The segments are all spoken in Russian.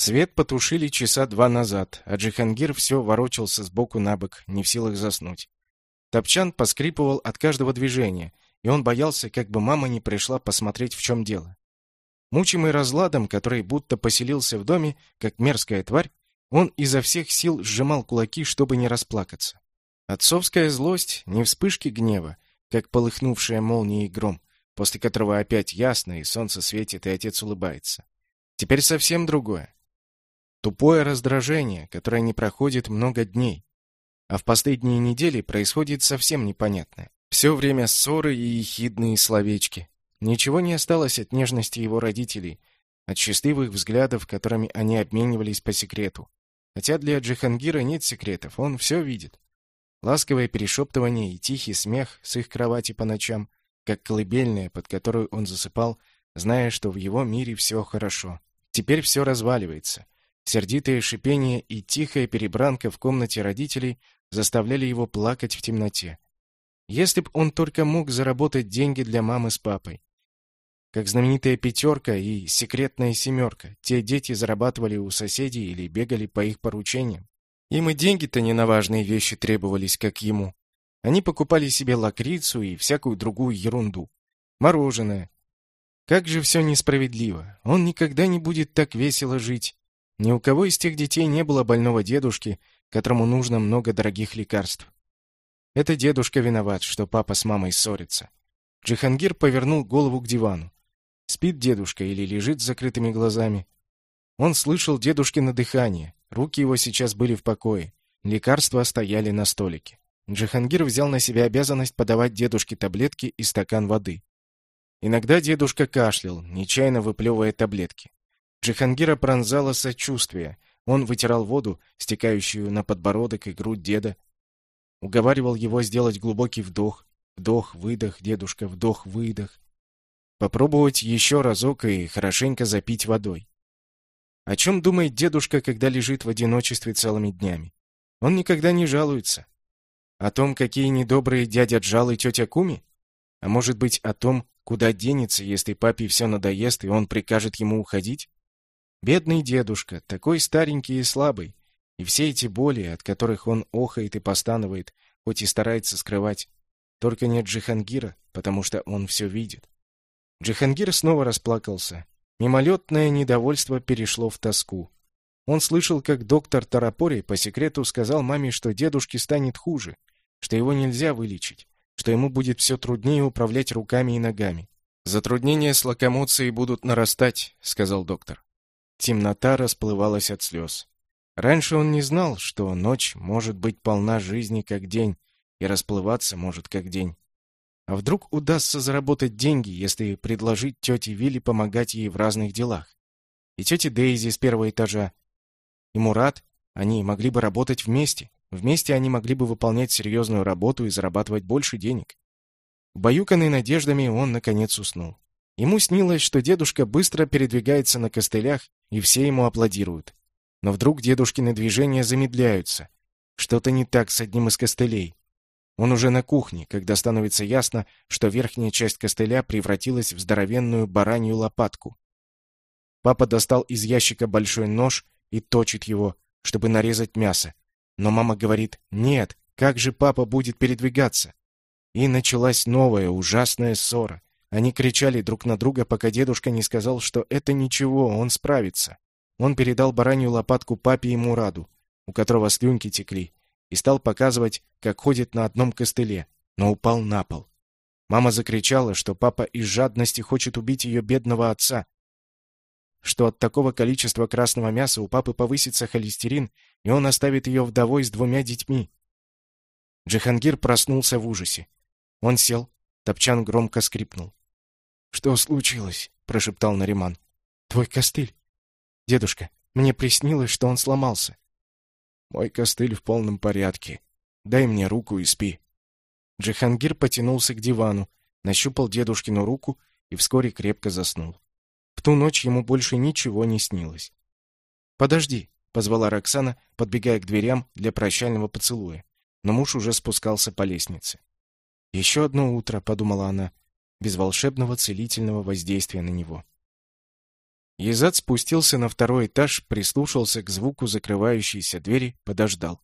Свет потушили часа два назад, а Джихангир все ворочался сбоку на бок, не в силах заснуть. Топчан поскрипывал от каждого движения, и он боялся, как бы мама не пришла посмотреть, в чем дело. Мучимый разладом, который будто поселился в доме, как мерзкая тварь, он изо всех сил сжимал кулаки, чтобы не расплакаться. Отцовская злость — не вспышки гнева, как полыхнувшая молния и гром, после которого опять ясно, и солнце светит, и отец улыбается. Теперь совсем другое. Тупое раздражение, которое не проходит много дней, а в последние недели происходит совсем непонятное. Все время ссоры и ехидные словечки. Ничего не осталось от нежности его родителей, от счастливых взглядов, которыми они обменивались по секрету. Хотя для Джихангира нет секретов, он все видит. Ласковое перешептывание и тихий смех с их кровати по ночам, как колыбельная, под которую он засыпал, зная, что в его мире все хорошо. Теперь все разваливается. Сердитое шипение и тихая перебранка в комнате родителей заставляли его плакать в темноте. Если б он только мог заработать деньги для мамы с папой. Как знаменитая пятерка и секретная семерка. Те дети зарабатывали у соседей или бегали по их поручениям. Им и деньги-то не на важные вещи требовались, как ему. Они покупали себе лакрицу и всякую другую ерунду. Мороженое. Как же все несправедливо. Он никогда не будет так весело жить. Ни у кого из тех детей не было больного дедушки, которому нужно много дорогих лекарств. Это дедушка виноват, что папа с мамой ссорятся. Джихангир повернул голову к дивану. Спит дедушка или лежит с закрытыми глазами. Он слышал дедушкино дыхание. Руки его сейчас были в покое. Лекарства стояли на столике. Джихангир взял на себя обязанность подавать дедушке таблетки и стакан воды. Иногда дедушка кашлял, нечаянно выплевывая таблетки. Джихангира пронзало сочувствие. Он вытирал воду, стекающую на подбородок и грудь деда, Уговаривал его сделать глубокий вдох. Вдох-выдох, дедушка, вдох-выдох. Попробовать еще разок и хорошенько запить водой. О чем думает дедушка, когда лежит в одиночестве целыми днями? Он никогда не жалуется. О том, какие недобрые дядя Джал и тетя Куми? А может быть, о том, куда денется, если папе все надоест, и он прикажет ему уходить? Бедный дедушка, такой старенький и слабый. И все эти боли, от которых он охает и постанывает, хоть и старается скрывать, только нет Джихангира, потому что он все видит. Джихангир снова расплакался. Мимолетное недовольство перешло в тоску. Он слышал, как доктор Тарапори по секрету сказал маме, что дедушке станет хуже, что его нельзя вылечить, что ему будет все труднее управлять руками и ногами. «Затруднения с локомоцией будут нарастать», — сказал доктор. Темнота расплывалась от слез. Раньше он не знал, что ночь может быть полна жизни как день и расплываться может как день. А вдруг удастся заработать деньги, если предложить тете Вилли помогать ей в разных делах? И тете Дейзи с первого этажа, и Мурат, они могли бы работать вместе. Вместе они могли бы выполнять серьезную работу и зарабатывать больше денег. Убаюканный надеждами, он, наконец, уснул. Ему снилось, что дедушка быстро передвигается на костылях, и все ему аплодируют. Но вдруг дедушкины движения замедляются. Что-то не так с одним из костылей. Он уже на кухне, когда становится ясно, что верхняя часть костыля превратилась в здоровенную баранью лопатку. Папа достал из ящика большой нож и точит его, чтобы нарезать мясо. Но мама говорит «Нет, как же папа будет передвигаться?» И началась новая ужасная ссора. Они кричали друг на друга, пока дедушка не сказал, что это ничего, он справится. Он передал баранью лопатку папе и Мураду, у которого слюнки текли, и стал показывать, как ходит на одном костыле, но упал на пол. Мама закричала, что папа из жадности хочет убить ее бедного отца, что от такого количества красного мяса у папы повысится холестерин, и он оставит ее вдовой с двумя детьми. Джихангир проснулся в ужасе. Он сел, топчан громко скрипнул. «Что случилось?» — прошептал Нариман. «Твой костыль. Дедушка, мне приснилось, что он сломался. Мой костыль в полном порядке. Дай мне руку и спи. Джихангир потянулся к дивану, нащупал дедушкину руку и вскоре крепко заснул. В ту ночь ему больше ничего не снилось. «Подожди», — позвала Роксана, подбегая к дверям для прощального поцелуя. Но муж уже спускался по лестнице. «Еще одно утро», — подумала она, без волшебного целительного воздействия на него. Езад спустился на второй этаж, прислушался к звуку закрывающейся двери, подождал.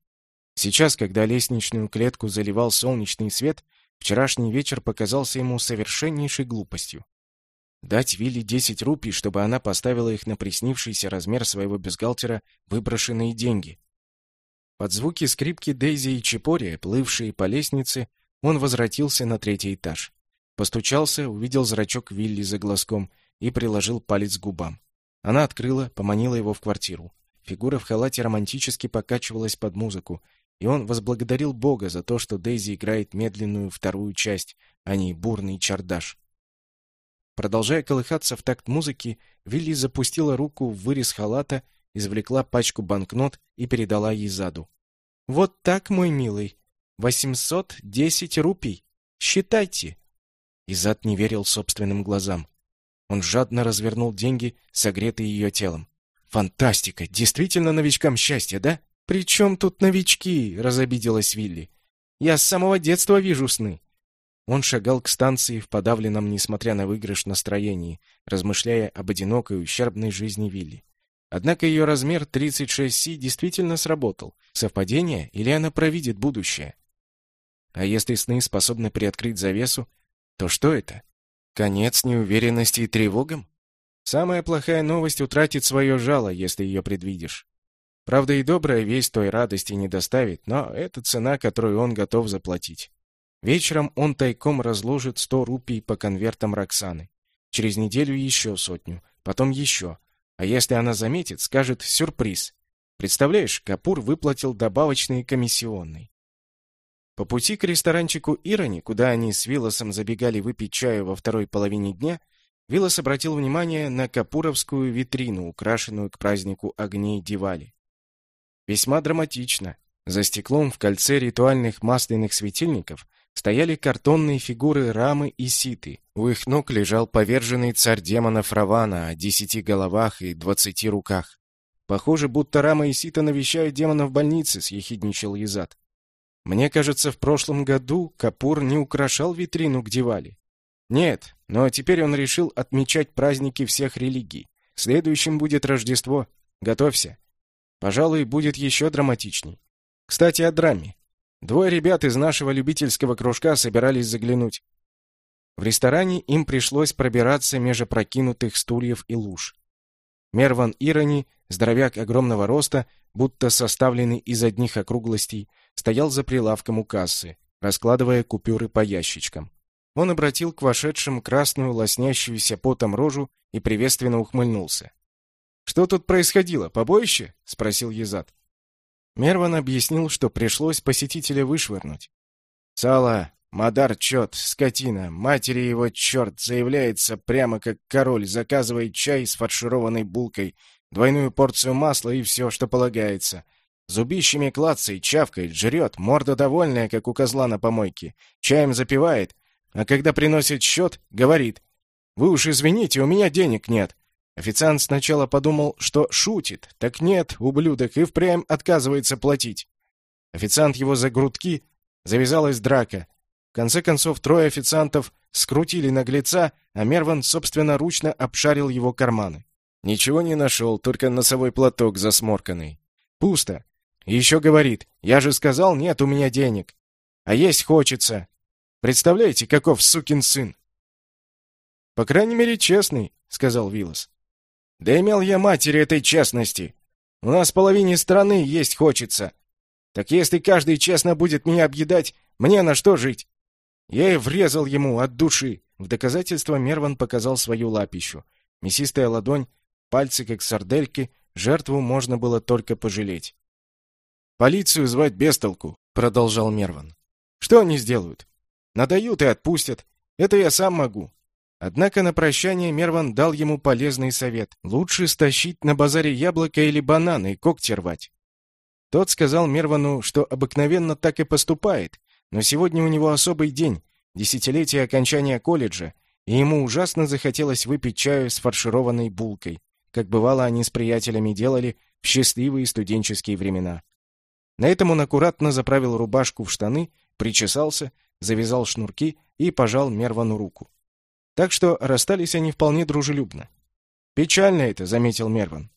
Сейчас, когда лестничную клетку заливал солнечный свет, вчерашний вечер показался ему совершеннейшей глупостью. Дать Вилли 10 рупий, чтобы она поставила их на приснившийся размер своего бюстгальтера выброшенные деньги. Под звуки скрипки Дейзи и Чепори, плывшие по лестнице, он возвратился на третий этаж. Постучался, увидел зрачок Вилли за глазком и приложил палец к губам. Она открыла, поманила его в квартиру. Фигура в халате романтически покачивалась под музыку, и он возблагодарил Бога за то, что Дейзи играет медленную вторую часть, а не бурный чардаш. Продолжая колыхаться в такт музыки, Вилли запустила руку в вырез халата, извлекла пачку банкнот и передала ей заду. «Вот так, мой милый. Восемьсот десять рупий. Считайте!» Изад не верил собственным глазам. Он жадно развернул деньги, согретые ее телом. «Фантастика! Действительно новичкам счастье, да?» «При чем тут новички?» — разобиделась Вилли. «Я с самого детства вижу сны». Он шагал к станции в подавленном, несмотря на выигрыш, настроении, размышляя об одинокой ущербной жизни Вилли. Однако ее размер 36Си действительно сработал. Совпадение или она провидит будущее? А если сны способны приоткрыть завесу, то что это? Конец неуверенности и тревогам? Самая плохая новость утратит свое жало, если ее предвидишь. Правда, и добрая весть той радости не доставит, но это цена, которую он готов заплатить. Вечером он тайком разложит сто рупий по конвертам Роксаны. Через неделю еще сотню, потом еще. А если она заметит, скажет «сюрприз». Представляешь, Капур выплатил добавочные комиссионные. По пути к ресторанчику Ирони, куда они с Виллосом забегали выпить чаю во второй половине дня, Виллос обратил внимание на капуровскую витрину, украшенную к празднику огней Дивали. Весьма драматично. За стеклом в кольце ритуальных масляных светильников стояли картонные фигуры Рамы и Ситы. У их ног лежал поверженный царь демонов Равана о десяти головах и двадцати руках. Похоже, будто Рама и Сита навещают демона в больнице, съехидничал Язад. Мне кажется, в прошлом году Капур не украшал витрину к Дивали. Нет, но теперь он решил отмечать праздники всех религий. Следующим будет Рождество. Готовься. Пожалуй, будет еще драматичней. Кстати, о драме. Двое ребят из нашего любительского кружка собирались заглянуть. В ресторане им пришлось пробираться между прокинутых стульев и луж. Мерван Ирони, здоровяк огромного роста, будто составленный из одних округлостей, стоял за прилавком у кассы, раскладывая купюры по ящичкам. Он обратил к вошедшим красную, лоснящуюся потом рожу и приветственно ухмыльнулся. «Что тут происходило? Побоище?» — спросил Езад. Мерван объяснил, что пришлось посетителя вышвырнуть. «Сало, Мадар чет, скотина, матери его черт, заявляется прямо как король, заказывает чай с фаршированной булкой, двойную порцию масла и все, что полагается. Зубищами клацает, чавкает, жрет, морда довольная, как у козла на помойке. Чаем запивает, а когда приносит счет, говорит. «Вы уж извините, у меня денег нет». Официант сначала подумал, что шутит. Так нет, ублюдок, и впрямь отказывается платить. Официант его за грудки, завязалась драка. В конце концов, трое официантов скрутили наглеца, а Мерван собственноручно обшарил его карманы. Ничего не нашел, только носовой платок засморканный. Пусто. И еще говорит, я же сказал, нет у меня денег. А есть хочется. Представляете, каков сукин сын? По крайней мере, честный, сказал Вилас. Да имел я матери этой честности. У нас половине страны есть хочется. Так если каждый честно будет меня объедать, мне на что жить? Я и врезал ему от души. В доказательство Мерван показал свою лапищу. Мясистая ладонь, пальцы как сардельки, жертву можно было только пожалеть. «Полицию звать без толку», — продолжал Мерван. «Что они сделают? Надают и отпустят. Это я сам могу». Однако на прощание Мерван дал ему полезный совет. Лучше стащить на базаре яблоко или бананы и когти рвать. Тот сказал Мервану, что обыкновенно так и поступает, но сегодня у него особый день, десятилетие окончания колледжа, и ему ужасно захотелось выпить чаю с фаршированной булкой, как бывало они с приятелями делали в счастливые студенческие времена. На этом он аккуратно заправил рубашку в штаны, причесался, завязал шнурки и пожал Мервану руку. Так что расстались они вполне дружелюбно. «Печально это», — заметил Мерван.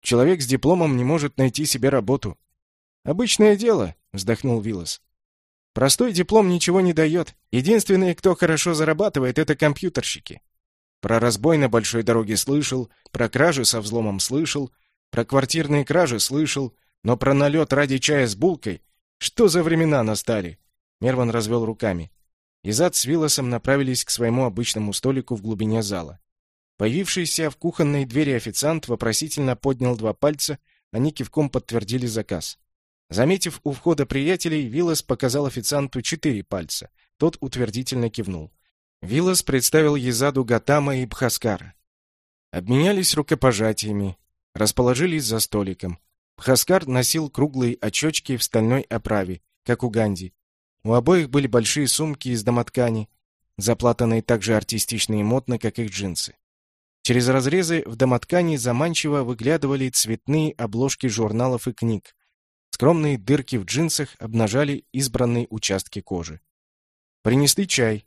«Человек с дипломом не может найти себе работу». «Обычное дело», — вздохнул Виллас. «Простой диплом ничего не дает. Единственные, кто хорошо зарабатывает, это компьютерщики. Про разбой на большой дороге слышал, про кражи со взломом слышал, про квартирные кражи слышал, но про налет ради чая с булкой... Что за времена настали?» Мерван развел руками. Изад с Вилласом направились к своему обычному столику в глубине зала. Появившийся в кухонной двери официант вопросительно поднял два пальца, они кивком подтвердили заказ. Заметив у входа приятелей, Виллас показал официанту четыре пальца. Тот утвердительно кивнул. Виллас представил Езаду Гатама и Бхаскара. Обменялись рукопожатиями, расположились за столиком. Бхаскар носил круглые очечки в стальной оправе, как у Ганди. У обоих были большие сумки из домоткани, заплатанные так же артистично и модно, как их джинсы. Через разрезы в домоткани заманчиво выглядывали цветные обложки журналов и книг. Скромные дырки в джинсах обнажали избранные участки кожи. Принесли чай.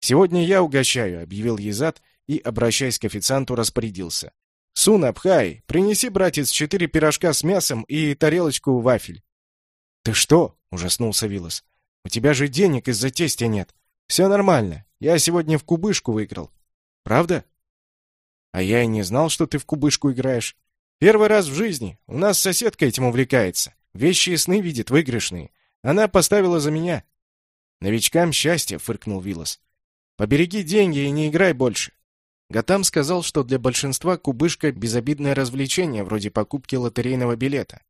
«Сегодня я угощаю», — объявил Езад и, обращаясь к официанту, распорядился. «Суна, пхай, принеси, братец, четыре пирожка с мясом и тарелочку вафель». «Ты что?» — ужаснулся Вилас. «У тебя же денег из-за тестя нет. Все нормально. Я сегодня в кубышку выиграл». «Правда?» А я и не знал, что ты в кубышку играешь. Первый раз в жизни. У нас соседка этим увлекается. Вещи и сны видит выигрышные. Она поставила за меня. Новичкам счастье, фыркнул Вилас. Побереги деньги и не играй больше. Гатам сказал, что для большинства кубышка безобидное развлечение, вроде покупки лотерейного билета.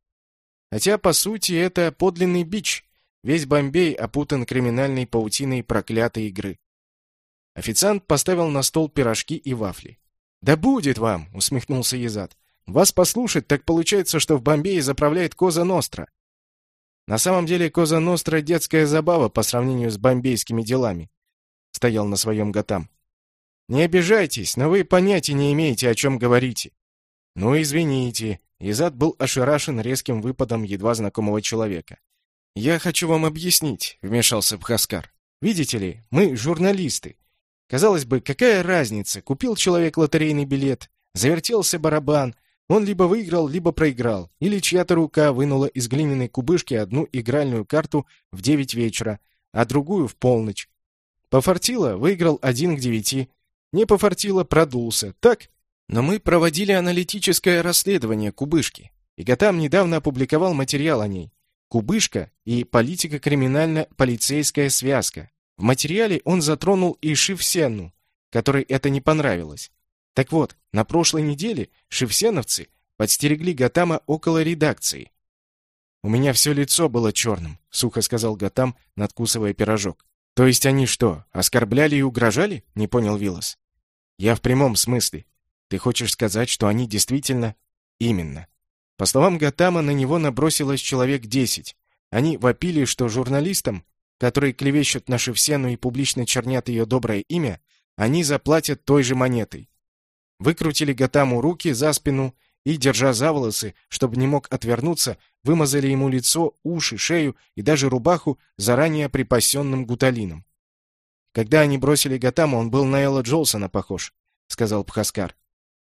Хотя, по сути, это подлинный бич. Весь Бомбей опутан криминальной паутиной проклятой игры. Официант поставил на стол пирожки и вафли. «Да будет вам!» — усмехнулся Езад. «Вас послушать, так получается, что в Бомбее заправляет Коза Ностра». На самом деле Коза Ностра — детская забава по сравнению с бомбейскими делами. Стоял на своем Гатам. «Не обижайтесь, но вы понятия не имеете, о чем говорите». «Ну, извините». Изад был ошарашен резким выпадом едва знакомого человека. «Я хочу вам объяснить», — вмешался Бхаскар. «Видите ли, мы журналисты. Казалось бы, какая разница? Купил человек лотерейный билет, завертелся барабан, он либо выиграл, либо проиграл, или чья-то рука вынула из глиняной кубышки одну игральную карту в девять вечера, а другую в полночь. Пофартило, выиграл один к девяти. Не пофартило, продулся. Так? Но мы проводили аналитическое расследование кубышки. И Гатам недавно опубликовал материал о ней. Кубышка и политико-криминально-полицейская связка. В материале он затронул и Шевсену, которой это не понравилось. Так вот, на прошлой неделе шевсеновцы подстерегли Гатама около редакции. «У меня все лицо было черным», — сухо сказал Гатам, надкусывая пирожок. «То есть они что, оскорбляли и угрожали?» — не понял Вилас. «Я в прямом смысле. Ты хочешь сказать, что они действительно...» «Именно». По словам Гатама, на него набросилось человек десять. Они вопили, что журналистам которые клевещут на Шевсену и публично чернят ее доброе имя, они заплатят той же монетой. Выкрутили Гатаму руки за спину и, держа за волосы, чтобы не мог отвернуться, вымазали ему лицо, уши, шею и даже рубаху заранее припасенным гуталином. Когда они бросили Гатаму, он был на Элла Джолсона похож, — сказал Пхаскар.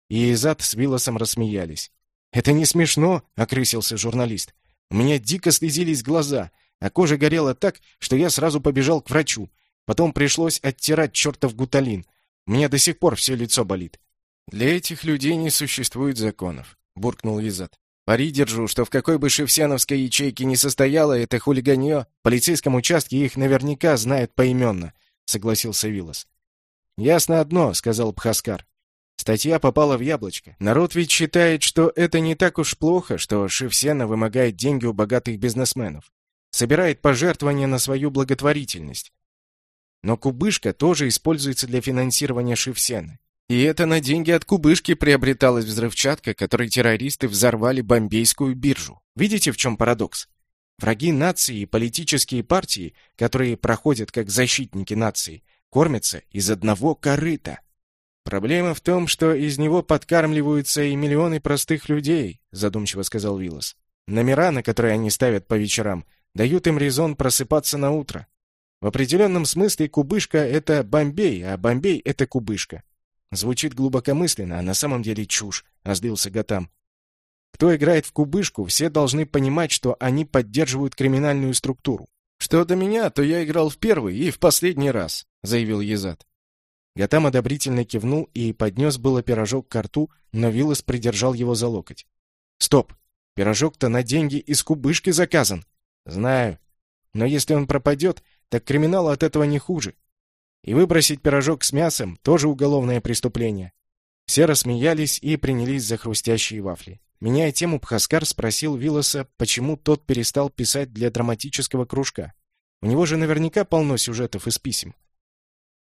И Изат с Виллосом рассмеялись. «Это не смешно», — окрысился журналист. «У меня дико слезились глаза а кожа горела так, что я сразу побежал к врачу. Потом пришлось оттирать чертов гуталин. Мне до сих пор все лицо болит. «Для этих людей не существует законов», — буркнул Визат. «Пари держу, что в какой бы шевсеновской ячейке ни состояло это хулиганье, в полицейском участке их наверняка знают поименно», — согласился Вилас. «Ясно одно», — сказал Бхаскар. Статья попала в яблочко. Народ ведь считает, что это не так уж плохо, что Шевсена вымогает деньги у богатых бизнесменов собирает пожертвования на свою благотворительность. Но кубышка тоже используется для финансирования Шевсены. И это на деньги от кубышки приобреталась взрывчатка, которой террористы взорвали бомбейскую биржу. Видите, в чем парадокс? Враги нации и политические партии, которые проходят как защитники нации, кормятся из одного корыта. Проблема в том, что из него подкармливаются и миллионы простых людей, задумчиво сказал Виллас. Номера, на которые они ставят по вечерам, дают им резон просыпаться на утро. В определенном смысле кубышка — это Бомбей, а Бомбей — это кубышка. Звучит глубокомысленно, а на самом деле чушь, озлился Гатам. Кто играет в кубышку, все должны понимать, что они поддерживают криминальную структуру. Что до меня, то я играл в первый и в последний раз, заявил Езад. Гатам одобрительно кивнул и поднес было пирожок к рту, но Виллас придержал его за локоть. Стоп. Пирожок-то на деньги из кубышки заказан. Знаю. Но если он пропадет, так криминал от этого не хуже. И выбросить пирожок с мясом тоже уголовное преступление. Все рассмеялись и принялись за хрустящие вафли. Меняя тему, Пхаскар спросил Виллоса, почему тот перестал писать для драматического кружка. У него же наверняка полно сюжетов из писем.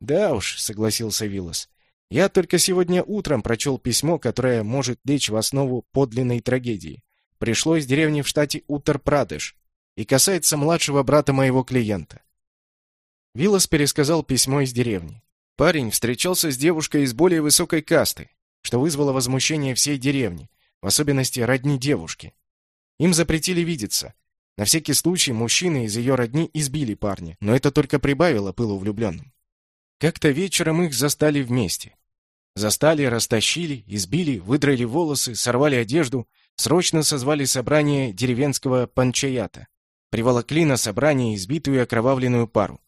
«Да уж», — согласился Виллос. «Я только сегодня утром прочел письмо, которое может лечь в основу подлинной трагедии. Пришло из деревни в штате Уттар-Прадеш и касается младшего брата моего клиента». Виллос пересказал письмо из деревни. Парень встречался с девушкой из более высокой касты, что вызвало возмущение всей деревни, в особенности родни девушки. Им запретили видеться. На всякий случай мужчины из ее родни избили парня, но это только прибавило пылу влюбленным. Как-то вечером их застали вместе. Застали, растащили, избили, выдрали волосы, сорвали одежду, срочно созвали собрание деревенского панчаята. Приволокли на собрание избитую и окровавленную пару.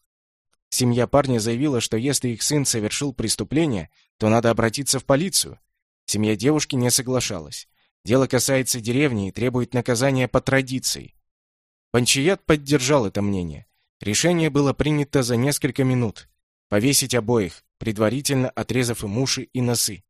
Семья парня заявила, что если их сын совершил преступление, то надо обратиться в полицию. Семья девушки не соглашалась. Дело касается деревни и требует наказания по традиции. Панчият поддержал это мнение. Решение было принято за несколько минут. Повесить обоих, предварительно отрезав им уши и носы.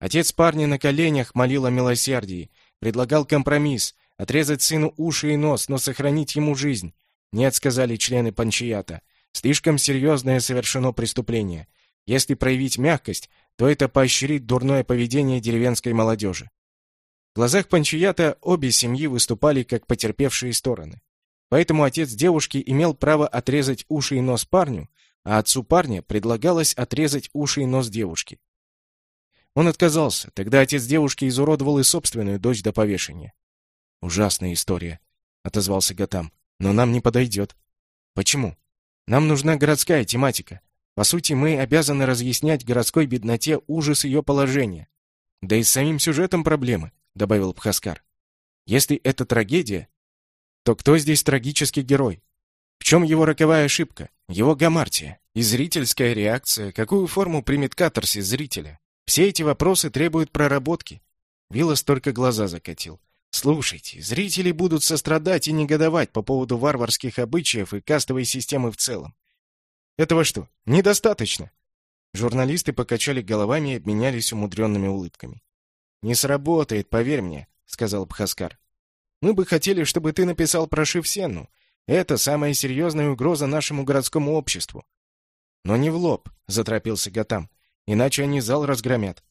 Отец парня на коленях молил о милосердии, предлагал компромисс, отрезать сыну уши и нос, но сохранить ему жизнь. Нет, сказали члены панчията. Слишком серьезное совершено преступление. Если проявить мягкость, то это поощрит дурное поведение деревенской молодежи. Глазах Панчията обе семьи выступали как потерпевшие стороны. Поэтому отец девушки имел право отрезать уши и нос парню, а отцу парня предлагалось отрезать уши и нос девушки. Он отказался. Тогда отец девушки изуродовал и собственную дочь до повешения. «Ужасная история», — отозвался Гатам. «Но нам не подойдет». «Почему?» «Нам нужна городская тематика. По сути, мы обязаны разъяснять городской бедноте ужас ее положения. Да и с самим сюжетом проблемы добавил Бхаскар. Если это трагедия, то кто здесь трагический герой? В чем его роковая ошибка? Его гамартия? И зрительская реакция? Какую форму примет катарсис зрителя? Все эти вопросы требуют проработки. Виллас только глаза закатил. Слушайте, зрители будут сострадать и негодовать по поводу варварских обычаев и кастовой системы в целом. Этого что, недостаточно? Журналисты покачали головами и обменялись умудренными улыбками. «Не сработает, поверь мне», — сказал Бхаскар. «Мы бы хотели, чтобы ты написал про Шивсену. Это самая серьезная угроза нашему городскому обществу». «Но не в лоб», — заторопился Гатам, — «иначе они зал разгромят».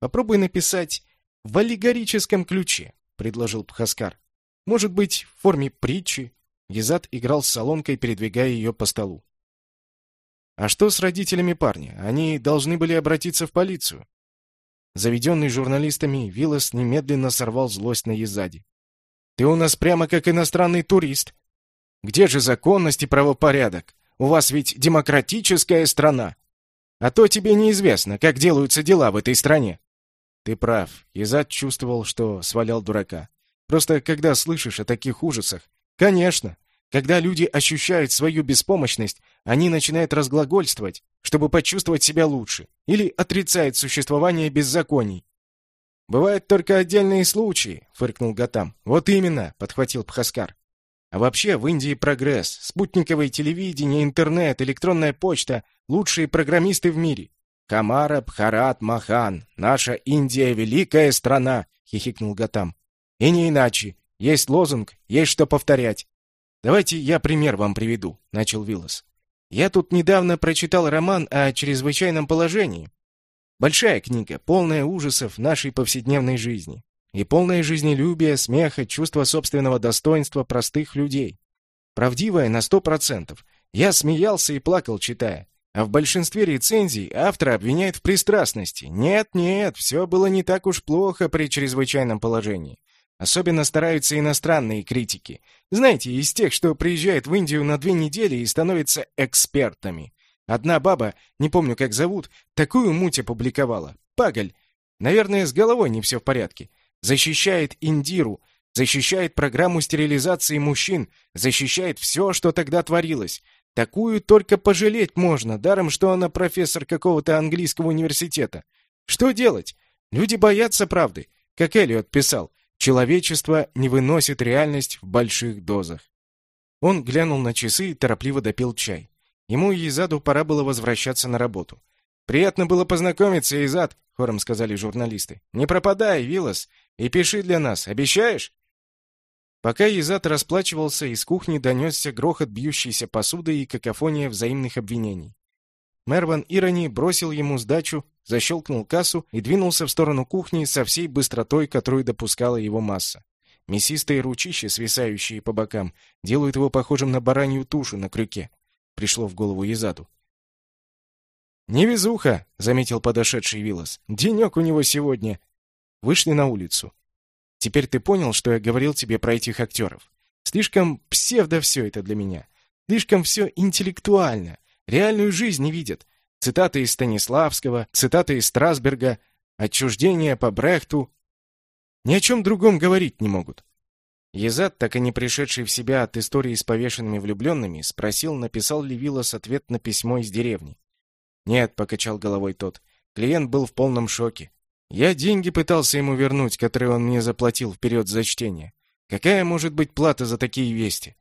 «Попробуй написать в аллегорическом ключе», — предложил Бхаскар. «Может быть, в форме притчи?» Езад играл с солонкой, передвигая ее по столу. «А что с родителями парня? Они должны были обратиться в полицию». Заведенный журналистами, Виллас немедленно сорвал злость на Езади. «Ты у нас прямо как иностранный турист. Где же законность и правопорядок? У вас ведь демократическая страна. А то тебе неизвестно, как делаются дела в этой стране». «Ты прав». Езад чувствовал, что свалял дурака. «Просто когда слышишь о таких ужасах...» «Конечно. Когда люди ощущают свою беспомощность, они начинают разглагольствовать, чтобы почувствовать себя лучше, или отрицают существование беззаконий. «Бывают только отдельные случаи», — фыркнул Гатам. «Вот именно», — подхватил Пхаскар. «А вообще в Индии прогресс. Спутниковое телевидение, интернет, электронная почта — лучшие программисты в мире». «Камара, Бхарат, Махан. Наша Индия — великая страна», — хихикнул Гатам. «И не иначе. Есть лозунг, есть что повторять. «Давайте я пример вам приведу», — начал Виллас. «Я тут недавно прочитал роман о чрезвычайном положении. Большая книга, полная ужасов нашей повседневной жизни. И полная жизнелюбия, смеха, чувства собственного достоинства простых людей. Правдивая на сто процентов. Я смеялся и плакал, читая. А в большинстве рецензий автора обвиняют в пристрастности. Нет, нет, все было не так уж плохо при чрезвычайном положении. Особенно стараются иностранные критики. Знаете, из тех, что приезжают в Индию на две недели и становятся экспертами. Одна баба, не помню как зовут, такую муть опубликовала. Паголь. Наверное, с головой не все в порядке. Защищает Индиру, защищает программу стерилизации мужчин, защищает все, что тогда творилось. Такую только пожалеть можно, даром что она профессор какого-то английского университета. Что делать? Люди боятся правды. Как Эллиот писал, человечество не выносит реальность в больших дозах. Он глянул на часы и торопливо допил чай. Ему и Изаду пора было возвращаться на работу. «Приятно было познакомиться, Изад», — хором сказали журналисты. «Не пропадай, Вилас, и пиши для нас. Обещаешь?» Пока Изад расплачивался, из кухни донесся грохот бьющейся посуды и какофония взаимных обвинений. Мерван Ирони бросил ему сдачу, защелкнул кассу и двинулся в сторону кухни со всей быстротой, которую допускала его масса. Мясистые ручища, свисающие по бокам, делают его похожим на баранью тушу на крюке пришло в голову Езаду. «Невезуха!» — заметил подошедший Вилас. «Денек у него сегодня!» Вышли на улицу. «Теперь ты понял, что я говорил тебе про этих актеров? Слишком псевдо все это для меня. Слишком все интеллектуально. Реальную жизнь не видят. Цитаты из Станиславского, цитаты из Страсберга, отчуждение по Брехту. Ни о чем другом говорить не могут. Езад, так и не пришедший в себя от истории с повешенными влюбленными, спросил, написал ли Виллас ответ на письмо из деревни. «Нет», — покачал головой тот, — клиент был в полном шоке. «Я деньги пытался ему вернуть, которые он мне заплатил вперед за чтение. Какая может быть плата за такие вести?»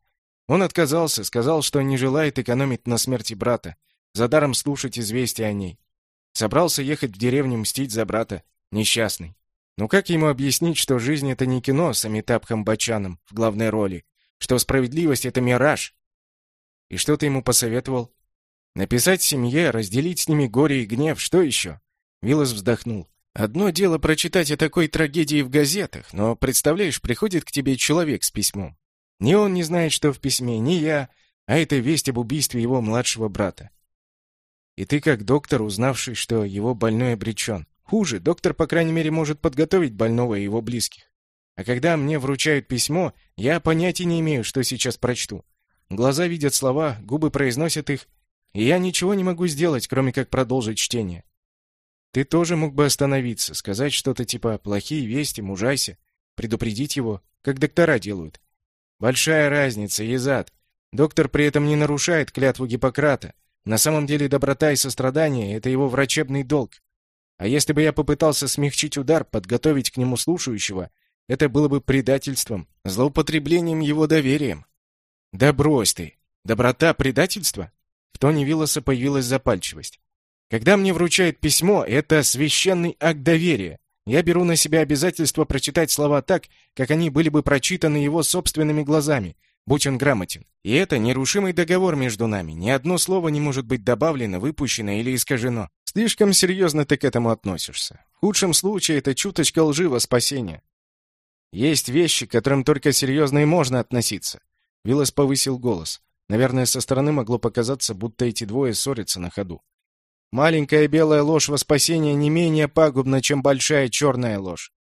Он отказался, сказал, что не желает экономить на смерти брата, за даром слушать известия о ней. Собрался ехать в деревню мстить за брата, несчастный. Но как ему объяснить, что жизнь — это не кино с Амитабхом Бачаном в главной роли, что справедливость — это мираж? И что ты ему посоветовал? Написать семье, разделить с ними горе и гнев, что еще? Виллас вздохнул. Одно дело прочитать о такой трагедии в газетах, но, представляешь, приходит к тебе человек с письмом. Ни он не знает, что в письме, ни я, а это весть об убийстве его младшего брата. И ты, как доктор, узнавший, что его больной обречен, Хуже, доктор, по крайней мере, может подготовить больного и его близких. А когда мне вручают письмо, я понятия не имею, что сейчас прочту. Глаза видят слова, губы произносят их, и я ничего не могу сделать, кроме как продолжить чтение. Ты тоже мог бы остановиться, сказать что-то типа «плохие вести, мужайся», предупредить его, как доктора делают. Большая разница, Езад. Доктор при этом не нарушает клятву Гиппократа. На самом деле доброта и сострадание — это его врачебный долг. А если бы я попытался смягчить удар, подготовить к нему слушающего, это было бы предательством, злоупотреблением его доверием. Да брось ты! Доброта — предательство? В тоне Виллоса появилась запальчивость. Когда мне вручают письмо, это священный акт доверия. Я беру на себя обязательство прочитать слова так, как они были бы прочитаны его собственными глазами, будь он грамотен. И это нерушимый договор между нами. Ни одно слово не может быть добавлено, выпущено или искажено. Слишком серьезно ты к этому относишься. В худшем случае это чуточка лживо спасения. Есть вещи, к которым только серьезно и можно относиться. Виллас повысил голос. Наверное, со стороны могло показаться, будто эти двое ссорятся на ходу. Маленькая белая ложь во спасение не менее пагубна, чем большая черная ложь.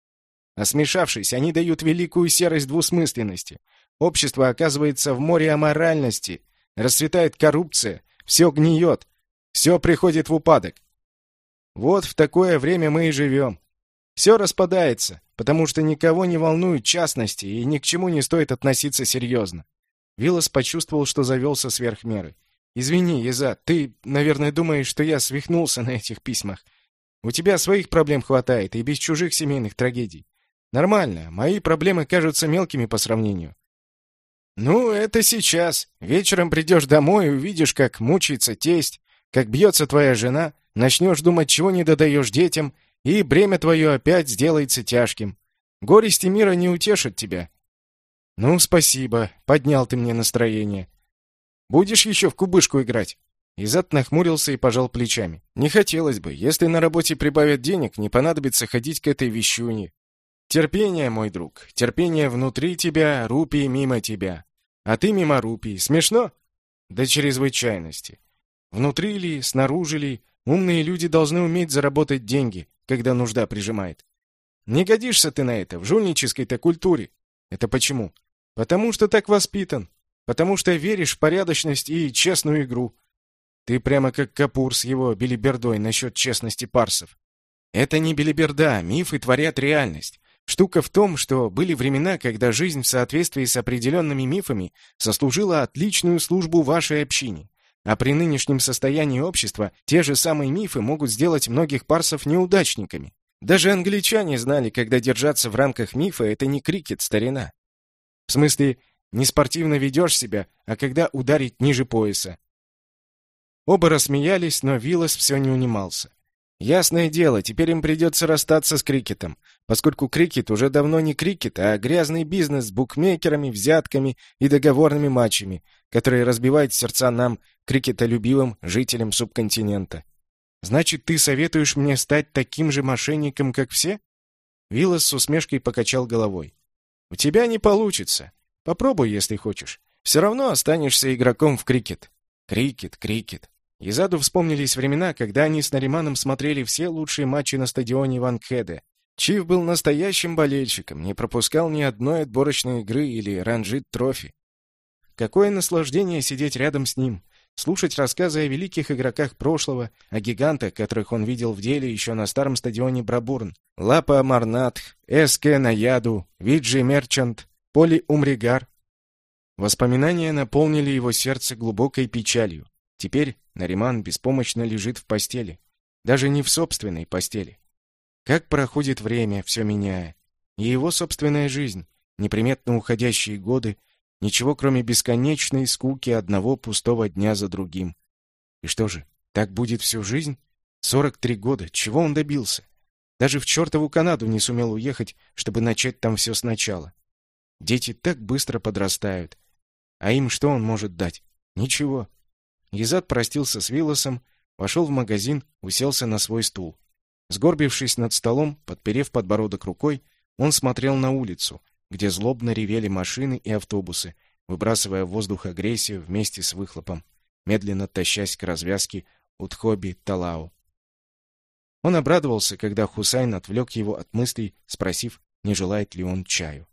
А смешавшись, они дают великую серость двусмысленности. Общество оказывается в море аморальности, расцветает коррупция, все гниет, все приходит в упадок. Вот в такое время мы и живем. Все распадается, потому что никого не волнуют частности и ни к чему не стоит относиться серьезно. Виллас почувствовал, что завелся сверх меры. «Извини, Еза, ты, наверное, думаешь, что я свихнулся на этих письмах. У тебя своих проблем хватает и без чужих семейных трагедий. Нормально, мои проблемы кажутся мелкими по сравнению. «Ну, это сейчас. Вечером придешь домой и увидишь, как мучается тесть, как бьется твоя жена, начнешь думать, чего не додаешь детям, и бремя твое опять сделается тяжким. Горести мира не утешат тебя». «Ну, спасибо. Поднял ты мне настроение. Будешь еще в кубышку играть?» Изат нахмурился и пожал плечами. «Не хотелось бы. Если на работе прибавят денег, не понадобится ходить к этой вещуне. Терпение, мой друг. Терпение внутри тебя, рупии мимо тебя. А ты мимо рупий. Смешно? До чрезвычайности. Внутри ли, снаружи ли, умные люди должны уметь заработать деньги, когда нужда прижимает. Не годишься ты на это в жульнической-то культуре. Это почему? Потому что так воспитан. Потому что веришь в порядочность и честную игру. Ты прямо как Капур с его билибердой насчет честности парсов. Это не билиберда, мифы творят реальность. Штука в том, что были времена, когда жизнь в соответствии с определенными мифами сослужила отличную службу вашей общине. А при нынешнем состоянии общества те же самые мифы могут сделать многих парсов неудачниками. Даже англичане знали, когда держаться в рамках мифа — это не крикет, старина. В смысле, не спортивно ведешь себя, а когда ударить ниже пояса. Оба рассмеялись, но Виллас все не унимался. Ясное дело, теперь им придется расстаться с крикетом, поскольку крикет уже давно не крикет, а грязный бизнес с букмекерами, взятками и договорными матчами, которые разбивают сердца нам, крикетолюбивым жителям субконтинента. Значит, ты советуешь мне стать таким же мошенником, как все? Виллас с усмешкой покачал головой. У тебя не получится. Попробуй, если хочешь. Все равно останешься игроком в крикет. Крикет, крикет. Йезаду вспомнились времена, когда они с Нариманом смотрели все лучшие матчи на стадионе Ванкхеде. Чиф был настоящим болельщиком, не пропускал ни одной отборочной игры или Ранджи Трофи. Какое наслаждение сидеть рядом с ним, слушать рассказы о великих игроках прошлого, о гигантах, которых он видел в деле еще на старом стадионе Брабурн. Лапа Марнатх, Эске Наяду, Виджи Мерчант, Поли Умригар. Воспоминания наполнили его сердце глубокой печалью. Теперь Нариман беспомощно лежит в постели. Даже не в собственной постели. Как проходит время, все меняя. И его собственная жизнь, неприметно уходящие годы, ничего кроме бесконечной скуки одного пустого дня за другим. И что же, так будет всю жизнь? Сорок три года, чего он добился? Даже в чертову Канаду не сумел уехать, чтобы начать там все сначала. Дети так быстро подрастают. А им что он может дать? Ничего. Езад простился с Виллосом, вошел в магазин, уселся на свой стул. Сгорбившись над столом, подперев подбородок рукой, он смотрел на улицу, где злобно ревели машины и автобусы, выбрасывая в воздух агрессию вместе с выхлопом, медленно тащась к развязке Утхоби-Талау. Он обрадовался, когда Хусайн отвлек его от мыслей, спросив, не желает ли он чаю.